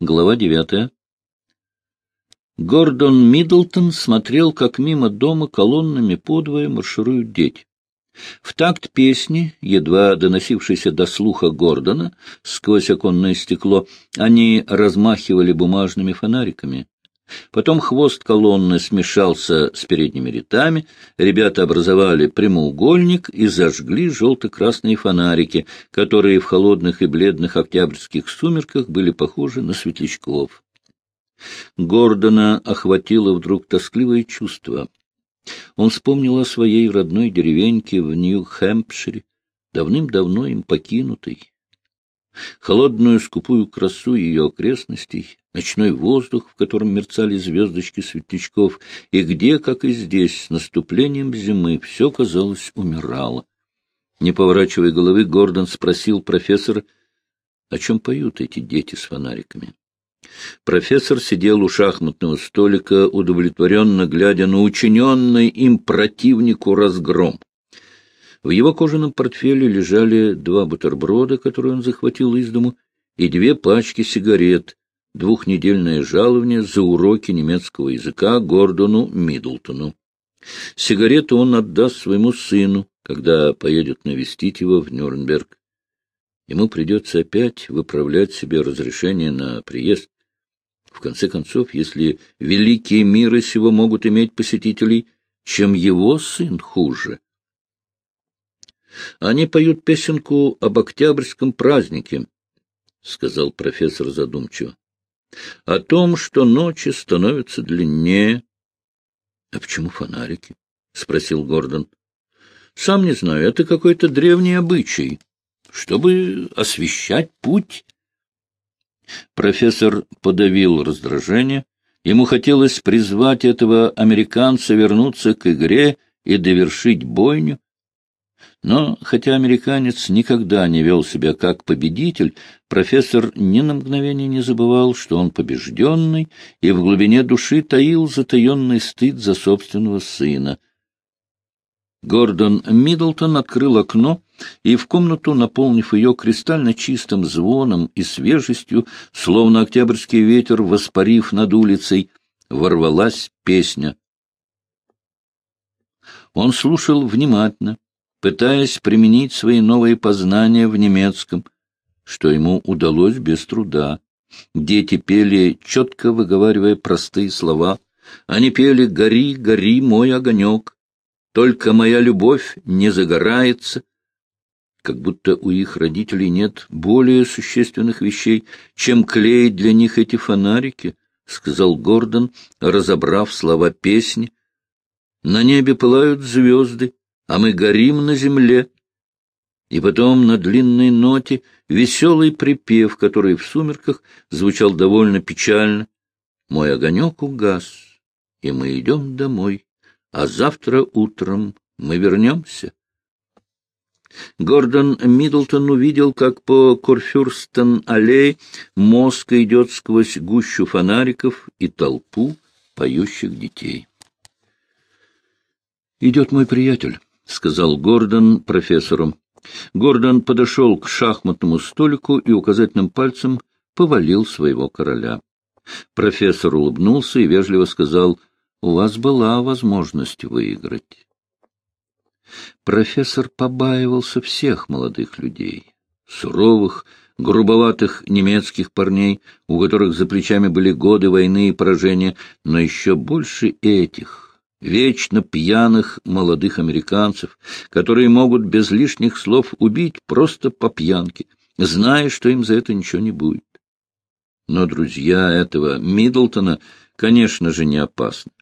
Глава девятая. Гордон Миддлтон смотрел, как мимо дома колоннами подвое маршируют дети. В такт песни, едва доносившейся до слуха Гордона, сквозь оконное стекло, они размахивали бумажными фонариками. Потом хвост колонны смешался с передними рядами, ребята образовали прямоугольник и зажгли желто-красные фонарики, которые в холодных и бледных октябрьских сумерках были похожи на светлячков. Гордона охватило вдруг тоскливое чувство. Он вспомнил о своей родной деревеньке в Нью-Хэмпшире, давным-давно им покинутой. Холодную скупую красу ее окрестностей, ночной воздух, в котором мерцали звездочки светлячков, и где, как и здесь, с наступлением зимы все, казалось, умирало. Не поворачивая головы, Гордон спросил профессора, о чем поют эти дети с фонариками. Профессор сидел у шахматного столика, удовлетворенно глядя на учиненный им противнику разгром. В его кожаном портфеле лежали два бутерброда, которые он захватил из дому, и две пачки сигарет, двухнедельное жалование за уроки немецкого языка Гордону Миддлтону. Сигареты он отдаст своему сыну, когда поедет навестить его в Нюрнберг. Ему придется опять выправлять себе разрешение на приезд. В конце концов, если великие миры сего могут иметь посетителей, чем его сын хуже? Они поют песенку об октябрьском празднике, — сказал профессор задумчиво. — О том, что ночи становятся длиннее. — А почему фонарики? — спросил Гордон. — Сам не знаю, это какой-то древний обычай, чтобы освещать путь. Профессор подавил раздражение. Ему хотелось призвать этого американца вернуться к игре и довершить бойню. Но, хотя американец никогда не вел себя как победитель, профессор ни на мгновение не забывал, что он побежденный, и в глубине души таил затаенный стыд за собственного сына. Гордон Миддлтон открыл окно и в комнату, наполнив ее кристально чистым звоном и свежестью, словно октябрьский ветер, воспарив над улицей, ворвалась песня. Он слушал внимательно, пытаясь применить свои новые познания в немецком, что ему удалось без труда. Дети пели, четко выговаривая простые слова. Они пели «Гори, гори, мой огонек», «Только моя любовь не загорается», как будто у их родителей нет более существенных вещей, чем клеить для них эти фонарики, — сказал Гордон, разобрав слова песни. На небе пылают звезды, а мы горим на земле. И потом на длинной ноте веселый припев, который в сумерках звучал довольно печально. Мой огонек угас, и мы идем домой, а завтра утром мы вернемся. Гордон Миддлтон увидел, как по Корфюрстен-аллее мозг идет сквозь гущу фонариков и толпу поющих детей. «Идет мой приятель», — сказал Гордон профессору. Гордон подошел к шахматному столику и указательным пальцем повалил своего короля. Профессор улыбнулся и вежливо сказал, «У вас была возможность выиграть». Профессор побаивался всех молодых людей, суровых, грубоватых немецких парней, у которых за плечами были годы войны и поражения, но еще больше этих, вечно пьяных молодых американцев, которые могут без лишних слов убить просто по пьянке, зная, что им за это ничего не будет. Но друзья этого Миддлтона, конечно же, не опасны.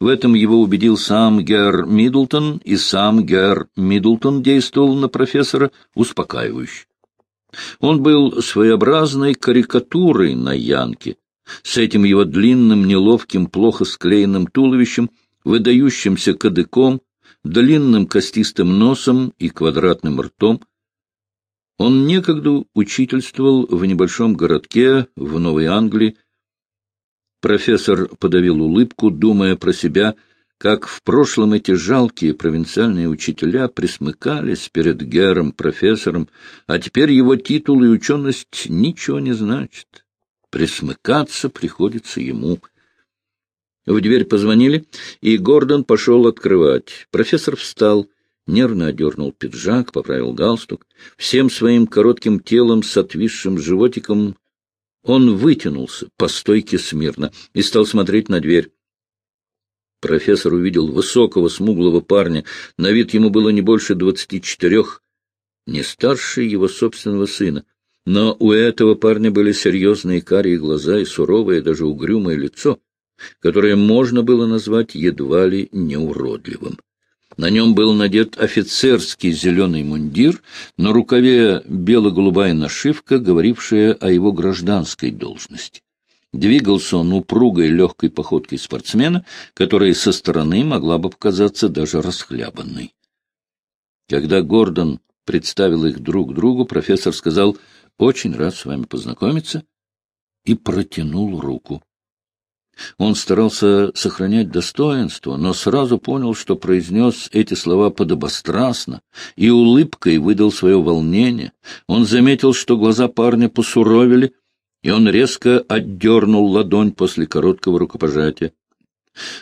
В этом его убедил сам Гер Миддлтон, и сам Гер Миддлтон действовал на профессора успокаивающе. Он был своеобразной карикатурой на Янке, с этим его длинным, неловким, плохо склеенным туловищем, выдающимся кадыком, длинным костистым носом и квадратным ртом. Он некогда учительствовал в небольшом городке в Новой Англии, Профессор подавил улыбку, думая про себя, как в прошлом эти жалкие провинциальные учителя присмыкались перед Гером, профессором, а теперь его титул и ученость ничего не значат. Присмыкаться приходится ему. В дверь позвонили, и Гордон пошел открывать. Профессор встал, нервно одернул пиджак, поправил галстук. Всем своим коротким телом с отвисшим животиком он вытянулся по стойке смирно и стал смотреть на дверь. Профессор увидел высокого, смуглого парня, на вид ему было не больше двадцати четырех, не старше его собственного сына. Но у этого парня были серьезные карие глаза и суровое, даже угрюмое лицо, которое можно было назвать едва ли неуродливым. На нем был надет офицерский зеленый мундир, на рукаве бело-голубая нашивка, говорившая о его гражданской должности. Двигался он упругой легкой походкой спортсмена, которая со стороны могла бы показаться даже расхлябанной. Когда Гордон представил их друг другу, профессор сказал — очень рад с вами познакомиться, и протянул руку. Он старался сохранять достоинство, но сразу понял, что произнес эти слова подобострастно, и улыбкой выдал свое волнение. Он заметил, что глаза парня посуровили, и он резко отдернул ладонь после короткого рукопожатия.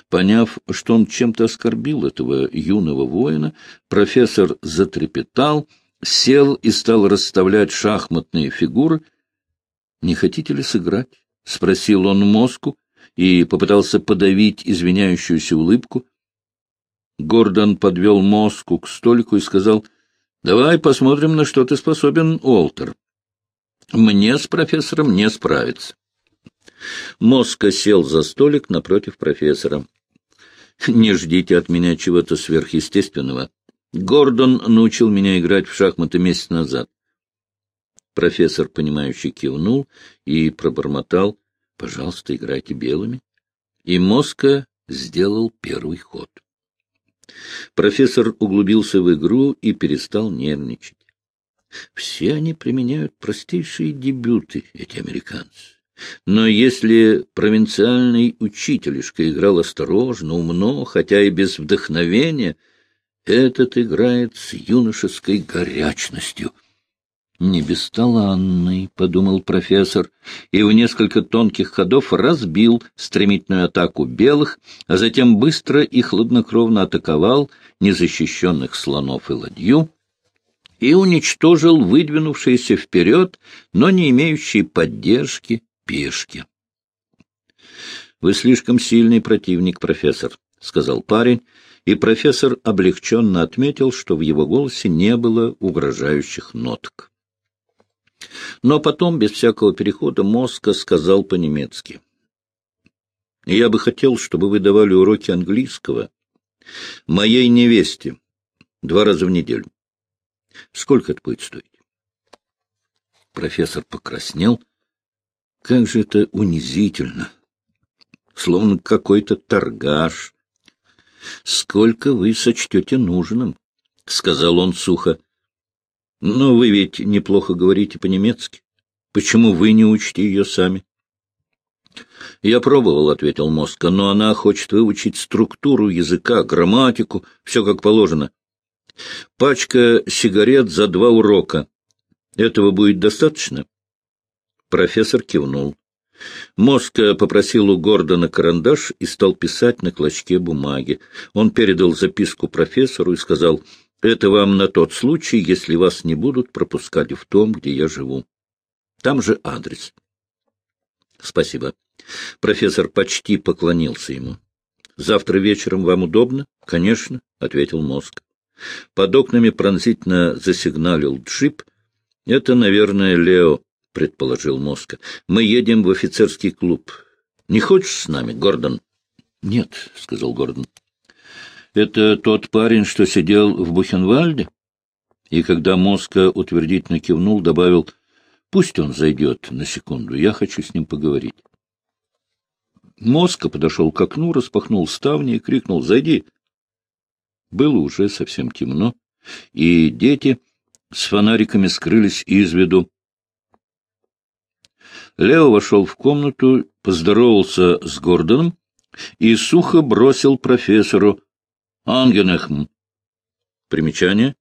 Поняв, что он чем-то оскорбил этого юного воина, профессор затрепетал — сел и стал расставлять шахматные фигуры. — Не хотите ли сыграть? — спросил он мозгу и попытался подавить извиняющуюся улыбку. Гордон подвел мозгу к столику и сказал, — Давай посмотрим, на что ты способен, Уолтер. Мне с профессором не справиться. Моска сел за столик напротив профессора. — Не ждите от меня чего-то сверхъестественного. Гордон научил меня играть в шахматы месяц назад. Профессор, понимающий, кивнул и пробормотал, — Пожалуйста, играйте белыми. И Моска сделал первый ход. Профессор углубился в игру и перестал нервничать. Все они применяют простейшие дебюты, эти американцы. Но если провинциальный учителишка играл осторожно, умно, хотя и без вдохновения — этот играет с юношеской горячностью. «Не бесталанный», — подумал профессор, и в несколько тонких ходов разбил стремительную атаку белых, а затем быстро и хладнокровно атаковал незащищенных слонов и ладью и уничтожил выдвинувшиеся вперед, но не имеющие поддержки пешки. «Вы слишком сильный противник, профессор», — сказал парень, и профессор облегченно отметил, что в его голосе не было угрожающих ноток. Но потом, без всякого перехода, Моска сказал по-немецки. — Я бы хотел, чтобы вы давали уроки английского моей невесте два раза в неделю. Сколько это будет стоить? Профессор покраснел. Как же это унизительно! Словно какой-то торгаш — Сколько вы сочтете нужным? — сказал он сухо. — Но вы ведь неплохо говорите по-немецки. Почему вы не учите ее сами? — Я пробовал, — ответил Моска, — но она хочет выучить структуру языка, грамматику, все как положено. Пачка сигарет за два урока. Этого будет достаточно? Профессор кивнул. Моска попросил у Гордона карандаш и стал писать на клочке бумаги. Он передал записку профессору и сказал, «Это вам на тот случай, если вас не будут пропускать в том, где я живу. Там же адрес». «Спасибо». Профессор почти поклонился ему. «Завтра вечером вам удобно?» «Конечно», — ответил мозг. Под окнами пронзительно засигналил джип. «Это, наверное, Лео» предположил Моска. — Мы едем в офицерский клуб. Не хочешь с нами, Гордон? — Нет, — сказал Гордон. — Это тот парень, что сидел в Бухенвальде? И когда Моска утвердительно кивнул, добавил, — Пусть он зайдет на секунду, я хочу с ним поговорить. Моска подошел к окну, распахнул ставни и крикнул «Зайди!». Было уже совсем темно, и дети с фонариками скрылись из виду. Лео вошел в комнату, поздоровался с Гордоном и сухо бросил профессору «Ангенехм». Примечание.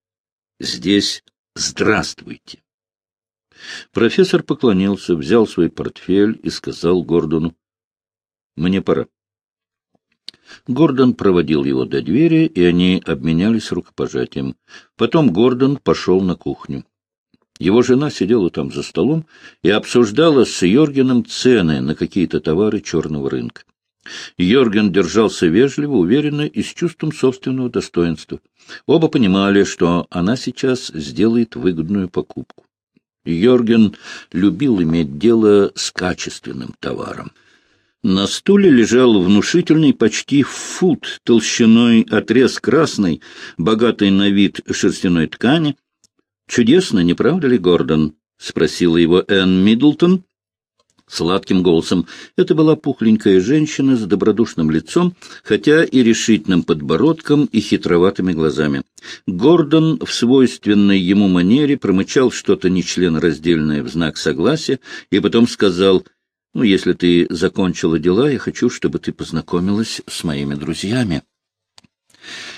Здесь «Здравствуйте». Профессор поклонился, взял свой портфель и сказал Гордону, «Мне пора». Гордон проводил его до двери, и они обменялись рукопожатием. Потом Гордон пошел на кухню. Его жена сидела там за столом и обсуждала с Йоргеном цены на какие-то товары черного рынка. Йорген держался вежливо, уверенно и с чувством собственного достоинства. Оба понимали, что она сейчас сделает выгодную покупку. Йорген любил иметь дело с качественным товаром. На стуле лежал внушительный почти фут толщиной отрез красной, богатой на вид шерстяной ткани. «Чудесно, не правда ли, Гордон?» — спросила его Энн Миддлтон, сладким голосом. Это была пухленькая женщина с добродушным лицом, хотя и решительным подбородком и хитроватыми глазами. Гордон в свойственной ему манере промычал что-то нечленораздельное в знак согласия и потом сказал, «Ну, если ты закончила дела, я хочу, чтобы ты познакомилась с моими друзьями».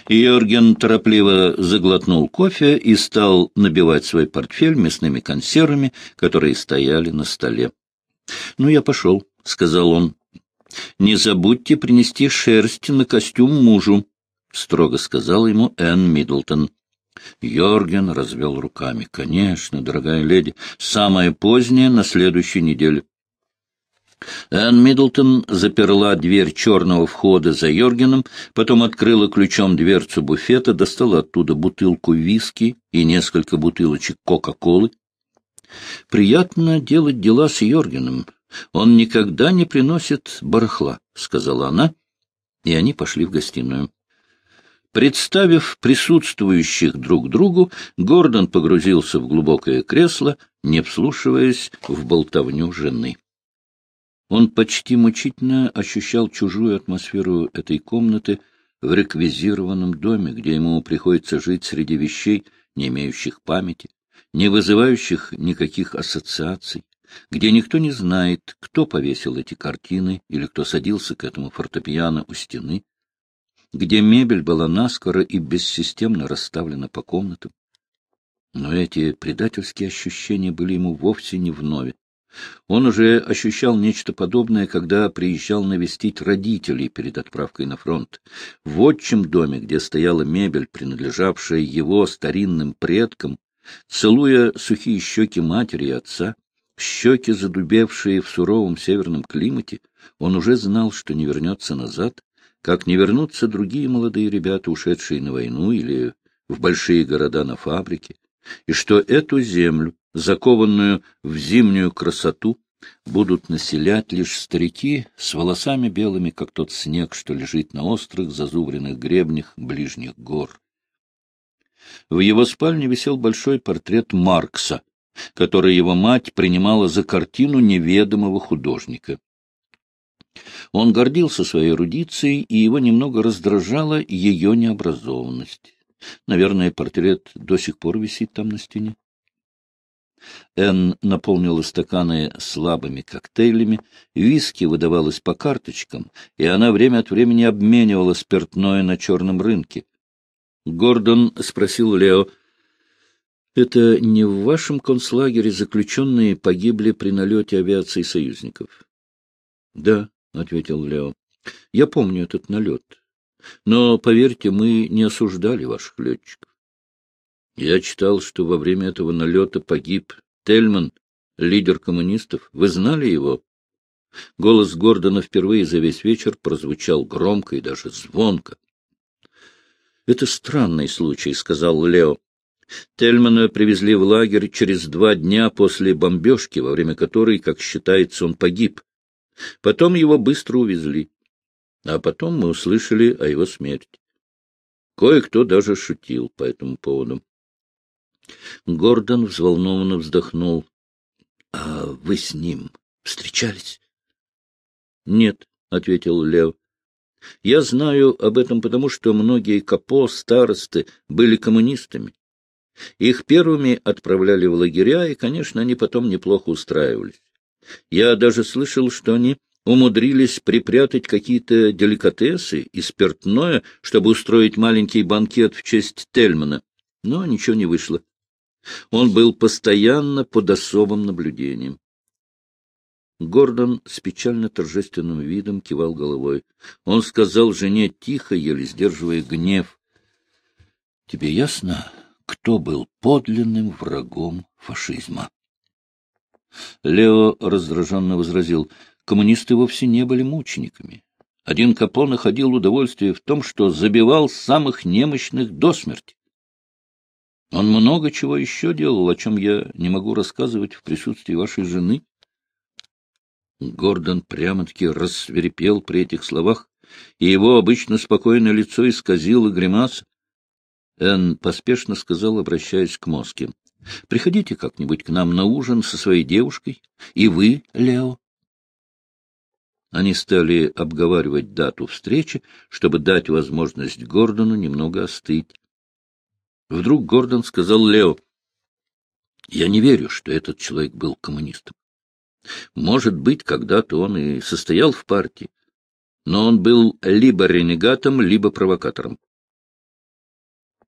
Йорген торопливо заглотнул кофе и стал набивать свой портфель мясными консервами, которые стояли на столе. — Ну, я пошел, — сказал он. — Не забудьте принести шерсть на костюм мужу, — строго сказал ему Энн Миддлтон. Йорген развел руками. — Конечно, дорогая леди, самое позднее на следующей неделе. Энн Миддлтон заперла дверь черного входа за Йоргеном, потом открыла ключом дверцу буфета, достала оттуда бутылку виски и несколько бутылочек Кока-Колы. Приятно делать дела с Йоргеном. Он никогда не приносит барахла, — сказала она, и они пошли в гостиную. Представив присутствующих друг другу, Гордон погрузился в глубокое кресло, не вслушиваясь в болтовню жены. Он почти мучительно ощущал чужую атмосферу этой комнаты в реквизированном доме, где ему приходится жить среди вещей, не имеющих памяти, не вызывающих никаких ассоциаций, где никто не знает, кто повесил эти картины или кто садился к этому фортепиано у стены, где мебель была наскоро и бессистемно расставлена по комнатам. Но эти предательские ощущения были ему вовсе не вновь. Он уже ощущал нечто подобное, когда приезжал навестить родителей перед отправкой на фронт. В отчим доме, где стояла мебель, принадлежавшая его старинным предкам, Целуя сухие щеки матери и отца, щеки, задубевшие в суровом северном климате, он уже знал, что не вернется назад, как не вернутся другие молодые ребята, ушедшие на войну или в большие города на фабрике, и что эту землю, закованную в зимнюю красоту, будут населять лишь старики с волосами белыми, как тот снег, что лежит на острых зазубренных гребнях ближних гор. В его спальне висел большой портрет Маркса, который его мать принимала за картину неведомого художника. Он гордился своей эрудицией, и его немного раздражала ее необразованность. Наверное, портрет до сих пор висит там на стене. Энн наполнила стаканы слабыми коктейлями, виски выдавалось по карточкам, и она время от времени обменивала спиртное на черном рынке. Гордон спросил Лео, «Это не в вашем концлагере заключенные погибли при налете авиации союзников?» «Да», — ответил Лео, — «я помню этот налет. Но, поверьте, мы не осуждали ваших летчиков. Я читал, что во время этого налета погиб Тельман, лидер коммунистов. Вы знали его?» Голос Гордона впервые за весь вечер прозвучал громко и даже звонко. — Это странный случай, — сказал Лео. Тельмана привезли в лагерь через два дня после бомбежки, во время которой, как считается, он погиб. Потом его быстро увезли. А потом мы услышали о его смерти. Кое-кто даже шутил по этому поводу. Гордон взволнованно вздохнул. — А вы с ним встречались? — Нет, — ответил Лео. Я знаю об этом потому, что многие капо, старосты, были коммунистами. Их первыми отправляли в лагеря, и, конечно, они потом неплохо устраивались. Я даже слышал, что они умудрились припрятать какие-то деликатесы и спиртное, чтобы устроить маленький банкет в честь Тельмана. Но ничего не вышло. Он был постоянно под особым наблюдением. Гордон с печально торжественным видом кивал головой. Он сказал жене тихо, еле сдерживая гнев. — Тебе ясно, кто был подлинным врагом фашизма? Лео раздраженно возразил. Коммунисты вовсе не были мучениками. Один Капо ходил удовольствие в том, что забивал самых немощных до смерти. Он много чего еще делал, о чем я не могу рассказывать в присутствии вашей жены. Гордон прямо-таки рассверепел при этих словах, и его обычно спокойное лицо исказило гримаса. Энн поспешно сказал, обращаясь к Моске. — Приходите как-нибудь к нам на ужин со своей девушкой. И вы, Лео. Они стали обговаривать дату встречи, чтобы дать возможность Гордону немного остыть. Вдруг Гордон сказал Лео, — Я не верю, что этот человек был коммунистом. Может быть, когда-то он и состоял в партии, но он был либо ренегатом, либо провокатором.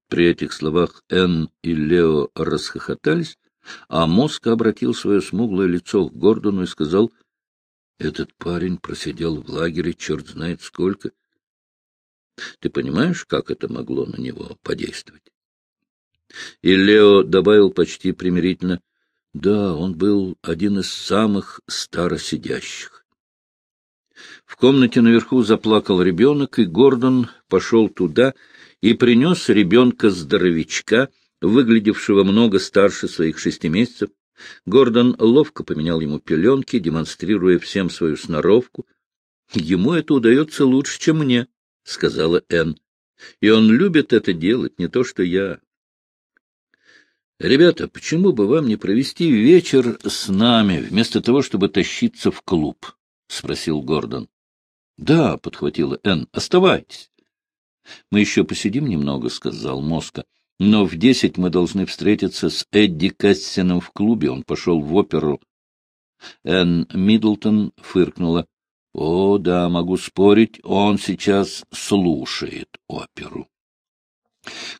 При этих словах Энн и Лео расхохотались, а мозг обратил свое смуглое лицо к Гордону и сказал, «Этот парень просидел в лагере черт знает сколько. Ты понимаешь, как это могло на него подействовать?» И Лео добавил почти примирительно, да, он был один из самых старосидящих. В комнате наверху заплакал ребенок, и Гордон пошел туда и принес ребенка-здоровячка, выглядевшего много старше своих шести месяцев. Гордон ловко поменял ему пеленки, демонстрируя всем свою сноровку. — Ему это удается лучше, чем мне, — сказала Энн. — И он любит это делать, не то что я. — Ребята, почему бы вам не провести вечер с нами, вместо того, чтобы тащиться в клуб? — спросил Гордон. — Да, — подхватила Энн, — оставайтесь. — Мы еще посидим немного, — сказал Моска. — Но в десять мы должны встретиться с Эдди Кассином в клубе. Он пошел в оперу. Энн Миддлтон фыркнула. — О, да, могу спорить, он сейчас слушает оперу.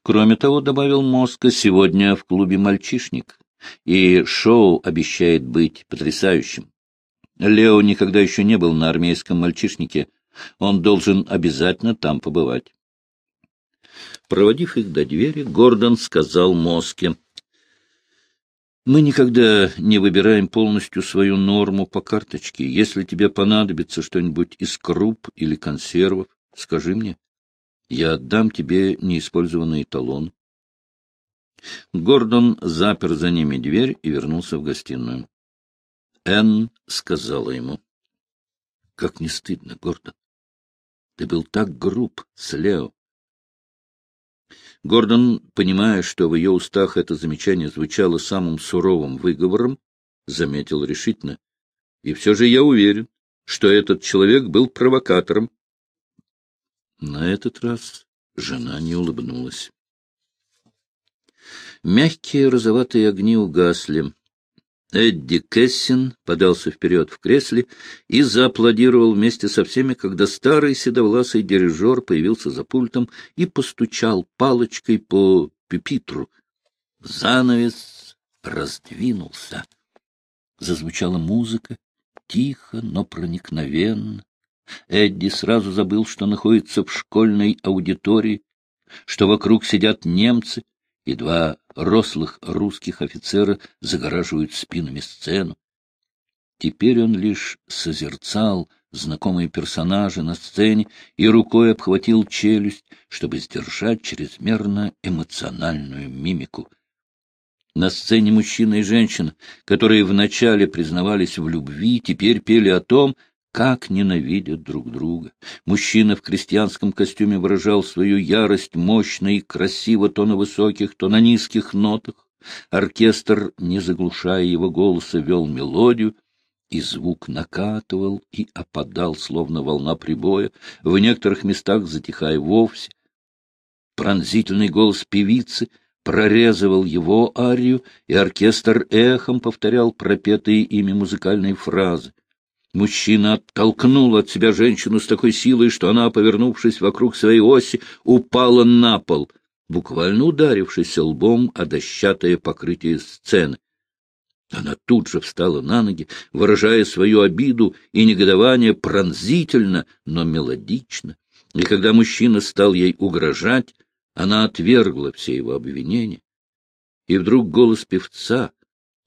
Кроме того, добавил Моска, сегодня в клубе «Мальчишник», и шоу обещает быть потрясающим. Лео никогда еще не был на армейском «Мальчишнике», он должен обязательно там побывать. Проводив их до двери, Гордон сказал Моске, «Мы никогда не выбираем полностью свою норму по карточке. Если тебе понадобится что-нибудь из круп или консервов, скажи мне. Я отдам тебе неиспользованный талон. Гордон запер за ними дверь и вернулся в гостиную. Энн сказала ему. — Как не стыдно, Гордон. Ты был так груб с Лео. Гордон, понимая, что в ее устах это замечание звучало самым суровым выговором, заметил решительно. — И все же я уверен, что этот человек был провокатором. На этот раз жена не улыбнулась. Мягкие розоватые огни угасли. Эдди Кессин подался вперед в кресле и зааплодировал вместе со всеми, когда старый седовласый дирижер появился за пультом и постучал палочкой по пюпитру. Занавес раздвинулся. Зазвучала музыка, тихо, но проникновенно. Эдди сразу забыл, что находится в школьной аудитории, что вокруг сидят немцы, и два рослых русских офицера загораживают спинами сцену. Теперь он лишь созерцал знакомые персонажи на сцене и рукой обхватил челюсть, чтобы сдержать чрезмерно эмоциональную мимику. На сцене мужчина и женщина, которые вначале признавались в любви, теперь пели о том, как ненавидят друг друга. Мужчина в крестьянском костюме выражал свою ярость мощно и красиво то на высоких, то на низких нотах. Оркестр, не заглушая его голоса, вел мелодию, и звук накатывал и опадал, словно волна прибоя, в некоторых местах затихая вовсе. Пронзительный голос певицы прорезывал его арию, и оркестр эхом повторял пропетые ими музыкальные фразы. Мужчина оттолкнул от себя женщину с такой силой, что она, повернувшись вокруг своей оси, упала на пол. буквально ударившись лбом о дощатое покрытие сцены. Она тут же встала на ноги, выражая свою обиду и негодование пронзительно, но мелодично. И когда мужчина стал ей угрожать, она отвергла все его обвинения. И вдруг голос певца,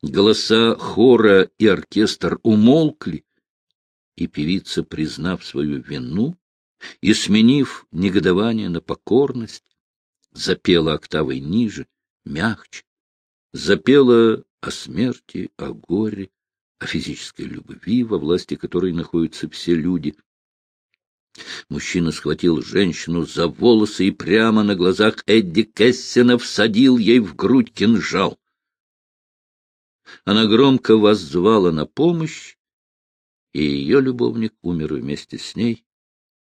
голоса хора и оркестр умолкли, и певица, признав свою вину и сменив негодование на покорность, запела октавой ниже, мягче, запела о смерти, о горе, о физической любви, во власти которой находятся все люди. Мужчина схватил женщину за волосы и прямо на глазах Эдди Кессена всадил ей в грудь кинжал. Она громко воззвала на помощь, и ее любовник умер вместе с ней,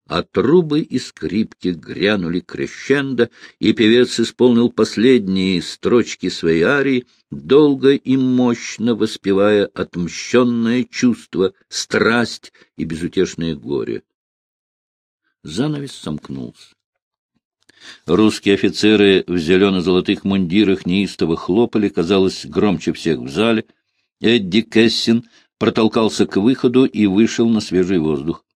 а трубы и скрипки грянули крещендо, и певец исполнил последние строчки своей арии, долго и мощно воспевая отмщенное чувство, страсть и безутешное горе. Занавес сомкнулся. Русские офицеры в зелено-золотых мундирах неистово хлопали, казалось, громче всех в зале. Эдди Кессин протолкался к выходу и вышел на свежий воздух.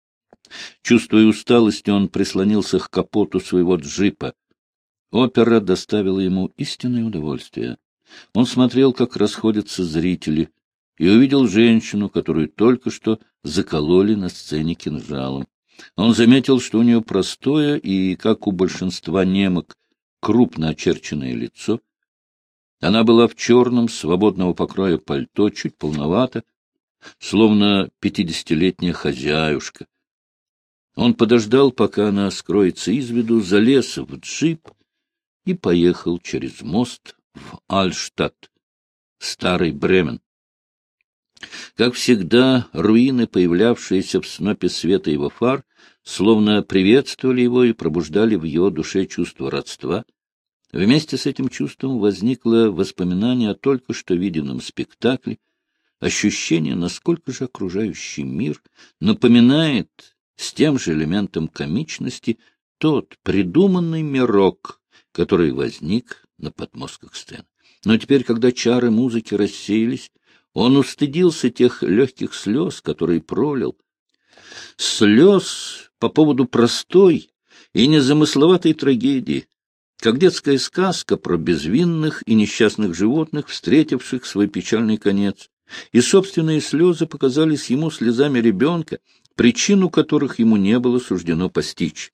Чувствуя усталость, он прислонился к капоту своего джипа. Опера доставила ему истинное удовольствие. Он смотрел, как расходятся зрители, и увидел женщину, которую только что закололи на сцене кинжалом. Он заметил, что у нее простое и, как у большинства немок, крупно очерченное лицо. Она была в черном, свободного покроя пальто, чуть полновато, словно пятидесятилетняя хозяюшка. Он подождал, пока она скроется из виду, залез в джип и поехал через мост в Альштадт, старый Бремен. Как всегда, руины, появлявшиеся в снопе света его фар, словно приветствовали его и пробуждали в его душе чувство родства. Вместе с этим чувством возникло воспоминание о только что виденном спектакле, ощущение, насколько же окружающий мир напоминает с тем же элементом комичности тот придуманный мирок, который возник на подмостках сцены. Но теперь, когда чары музыки рассеялись, он устыдился тех легких слез, которые пролил. Слез по поводу простой и незамысловатой трагедии, как детская сказка про безвинных и несчастных животных, встретивших свой печальный конец. И собственные слезы показались ему слезами ребенка, причину которых ему не было суждено постичь.